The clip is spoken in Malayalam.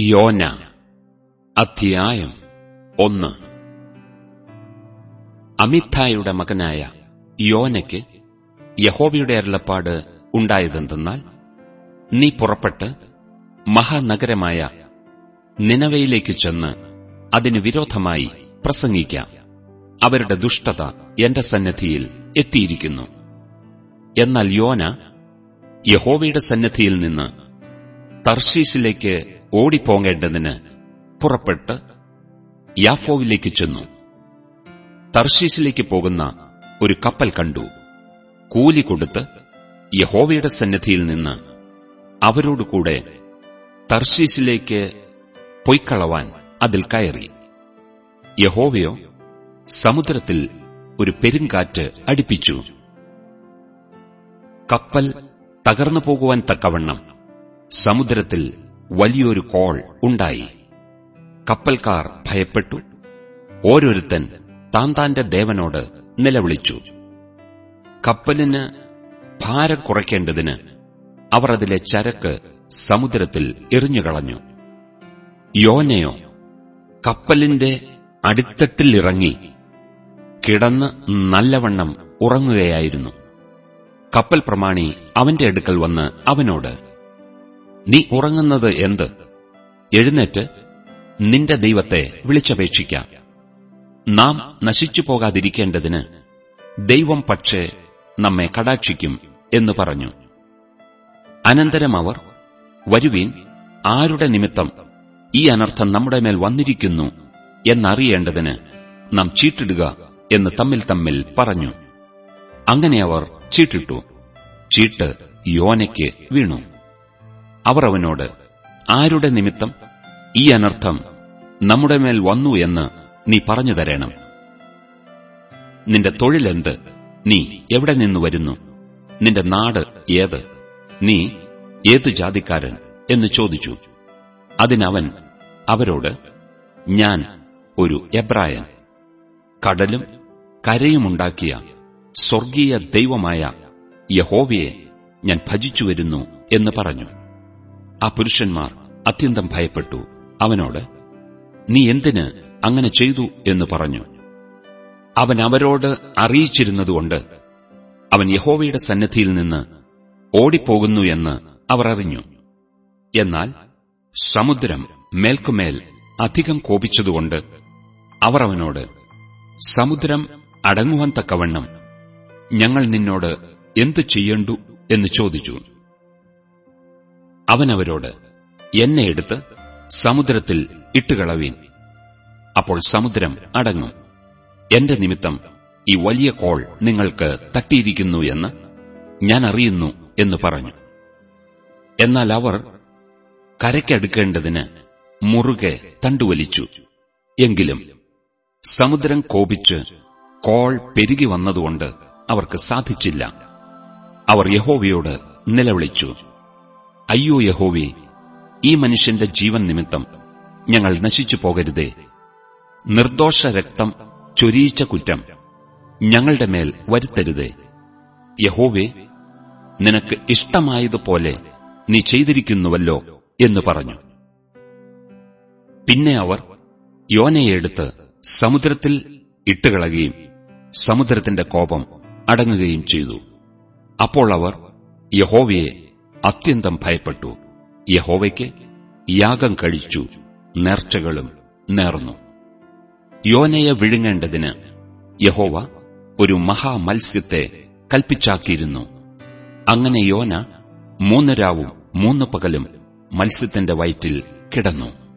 യോന അധ്യായം ഒന്ന്. അമിത്തായുടെ മകനായ യോനയ്ക്ക് യഹോവയുടെ അരുളപ്പാട് ഉണ്ടായതെന്തെന്നാൽ നീ പുറപ്പെട്ട് മഹാനഗരമായ നിനവയിലേക്ക് ചെന്ന് അതിന് വിരോധമായി പ്രസംഗിക്കാം. അവരുടെ ദുഷ്ടത എന്റെ സന്നദ്ധിയിൽ എത്തിയിരിക്കുന്നു. എന്നാൽ യോന യഹോവയുടെ സന്നദ്ധിയിൽ നിന്ന് തർശീസിലേക്ക് ഓടിപ്പോകേണ്ടതിന് പുറപ്പെട്ട് യാഫോവിലേക്ക് ചെന്നു. തർശീസിലേക്ക് പോകുന്ന ഒരു കപ്പൽ കണ്ടു. കൂലി കൊടുത്ത് യഹോവയുടെ സന്നിധിയിൽ നിന്ന് അവരോടുകൂടെ തർശീസിലേക്ക് പൊയ്ക്കളവാൻ അതിൽ കയറി. യഹോവയോ സമുദ്രത്തിൽ ഒരു പെരുങ്കാറ്റ് അടിപ്പിച്ചു. കപ്പൽ തകർന്നു പോകുവാൻ തക്കവണ്ണം സമുദ്രത്തിൽ വലിയൊരു കോൾ ഉണ്ടായി. കപ്പൽക്കാർ ഭയപ്പെട്ടു. ഓരോരുത്തൻ താൻ താന്റെ ദേവനോട് നിലവിളിച്ചു. കപ്പലിന് ഭാരം കുറയ്ക്കേണ്ടതിന് അവർ അതിലെ ചരക്ക് സമുദ്രത്തിൽ എറിഞ്ഞുകളഞ്ഞു. യോനയോ കപ്പലിന്റെ അടിത്തട്ടിലിറങ്ങി കിടന്ന് നല്ലവണ്ണം ഉറങ്ങുകയായിരുന്നു. കപ്പൽ പ്രമാണി അവന്റെ അടുക്കൽ വന്ന് അവനോട് നീ ഉറങ്ങുന്നത് എന്ത്? എഴുന്നേറ്റ് നിന്റെ ദൈവത്തെ വിളിച്ചപേക്ഷിക്കാം. നാം നശിച്ചു പോകാതിരിക്കേണ്ടതിന് ദൈവം പക്ഷേ നമ്മെ കടാക്ഷിക്കും എന്ന് പറഞ്ഞു. അനന്തരം അവർ വരുവീൻ ആരുടെ നിമിത്തം ഈ അനർത്ഥം നമ്മുടെ മേൽ വന്നിരിക്കുന്നു എന്നറിയേണ്ടതിന് നാം ചീട്ടിടുക എന്ന് തമ്മിൽ തമ്മിൽ പറഞ്ഞു. അങ്ങനെ അവർ ചീട്ടിട്ടു. ചീട്ട് യോനയ്ക്ക് വീണു. അവർ അവനോട് ആരുടെ നിമിത്തം ഈ അനർത്ഥം നമ്മുടെ മേൽ വന്നു എന്ന് നീ പറഞ്ഞു തരണം? നിന്റെ തൊഴിലെന്ത് നീ എവിടെ നിന്ന് വരുന്നു? നിന്റെ നാട് ഏത്? നീ ഏതു ജാതിക്കാരൻ? എന്ന് ചോദിച്ചു. അതിനവൻ അവരോട് ഞാൻ ഒരു എബ്രായൻ. കടലും കരയുമുണ്ടാക്കിയ സ്വർഗീയ ദൈവമായ യഹോവയെ ഞാൻ ഭജിച്ചു വരുന്നു എന്ന് പറഞ്ഞു. ആ പുരുഷന്മാർ അത്യന്തം ഭയപ്പെട്ടു. അവനോട് നീ എന്തിന് അങ്ങനെ ചെയ്തു? എന്ന് പറഞ്ഞു. അവൻ അവരോട് അറിയിച്ചിരുന്നതുകൊണ്ട് അവൻ യഹോവയുടെ സന്നദ്ധിയിൽ നിന്ന് ഓടിപ്പോകുന്നു എന്ന് അവർ അറിഞ്ഞു. എന്നാൽ സമുദ്രം മേൽക്കുമേൽ അധികം കോപിച്ചതുകൊണ്ട് അവർ അവനോട് സമുദ്രം അടങ്ങുവാൻ തക്കവണ്ണം ഞങ്ങൾ നിന്നോട് എന്തു ചെയ്യണ്ടു? എന്ന് ചോദിച്ചു. അവനവരോട് എന്നെ എടുത്ത് സമുദ്രത്തിൽ ഇട്ടുകളവീൻ. അപ്പോൾ സമുദ്രം അടങ്ങും. എന്റെ നിമിത്തം ഈ വലിയ കോൾ നിങ്ങൾക്ക് തട്ടിയിരിക്കുന്നു എന്ന് ഞാൻ അറിയുന്നു എന്ന് പറഞ്ഞു. എന്നാൽ അവർ കരയ്ക്കടുക്കേണ്ടതിന് മുറുകെ തണ്ടുവലിച്ചു. എങ്കിലും സമുദ്രം കോപിച്ച് കോൾ പെരുകി വന്നതുകൊണ്ട് അവർക്ക് സാധിച്ചില്ല. അവർ യഹോവയോട് നിലവിളിച്ചു. അയ്യോ യഹോവേ ഈ മനുഷ്യന്റെ ജീവൻ നിമിത്തം ഞങ്ങൾ നശിച്ചു പോകരുതേ. നിർദോഷ രക്തം ചൊരിയിച്ച കുറ്റം ഞങ്ങളുടെ മേൽ വരുത്തരുതേ. യഹോവേ നിനക്ക് ഇഷ്ടമായതുപോലെ നീ ചെയ്തിരിക്കുന്നുവല്ലോ എന്ന് പറഞ്ഞു. പിന്നെ അവർ യോനയെടുത്ത് സമുദ്രത്തിൽ ഇട്ടുകളയുകയും സമുദ്രത്തിന്റെ കോപം അടങ്ങുകയും ചെയ്തു. അപ്പോൾ അവർ യഹോവയെ അത്യന്തം ഭയപ്പെട്ടു. യഹോവയ്ക്ക് യാഗം കഴിച്ചു. നേർച്ചകളും നേർന്നു. യോനയെ വിഴുങ്ങേണ്ടതിന് യഹോവ ഒരു മഹാമത്സ്യത്തെ കൽപ്പിച്ചാക്കിയിരുന്നു. അങ്ങനെ യോന മൂന്നരാവും മൂന്ന് പകലും മത്സ്യത്തിന്റെ വയറ്റിൽ കിടന്നു.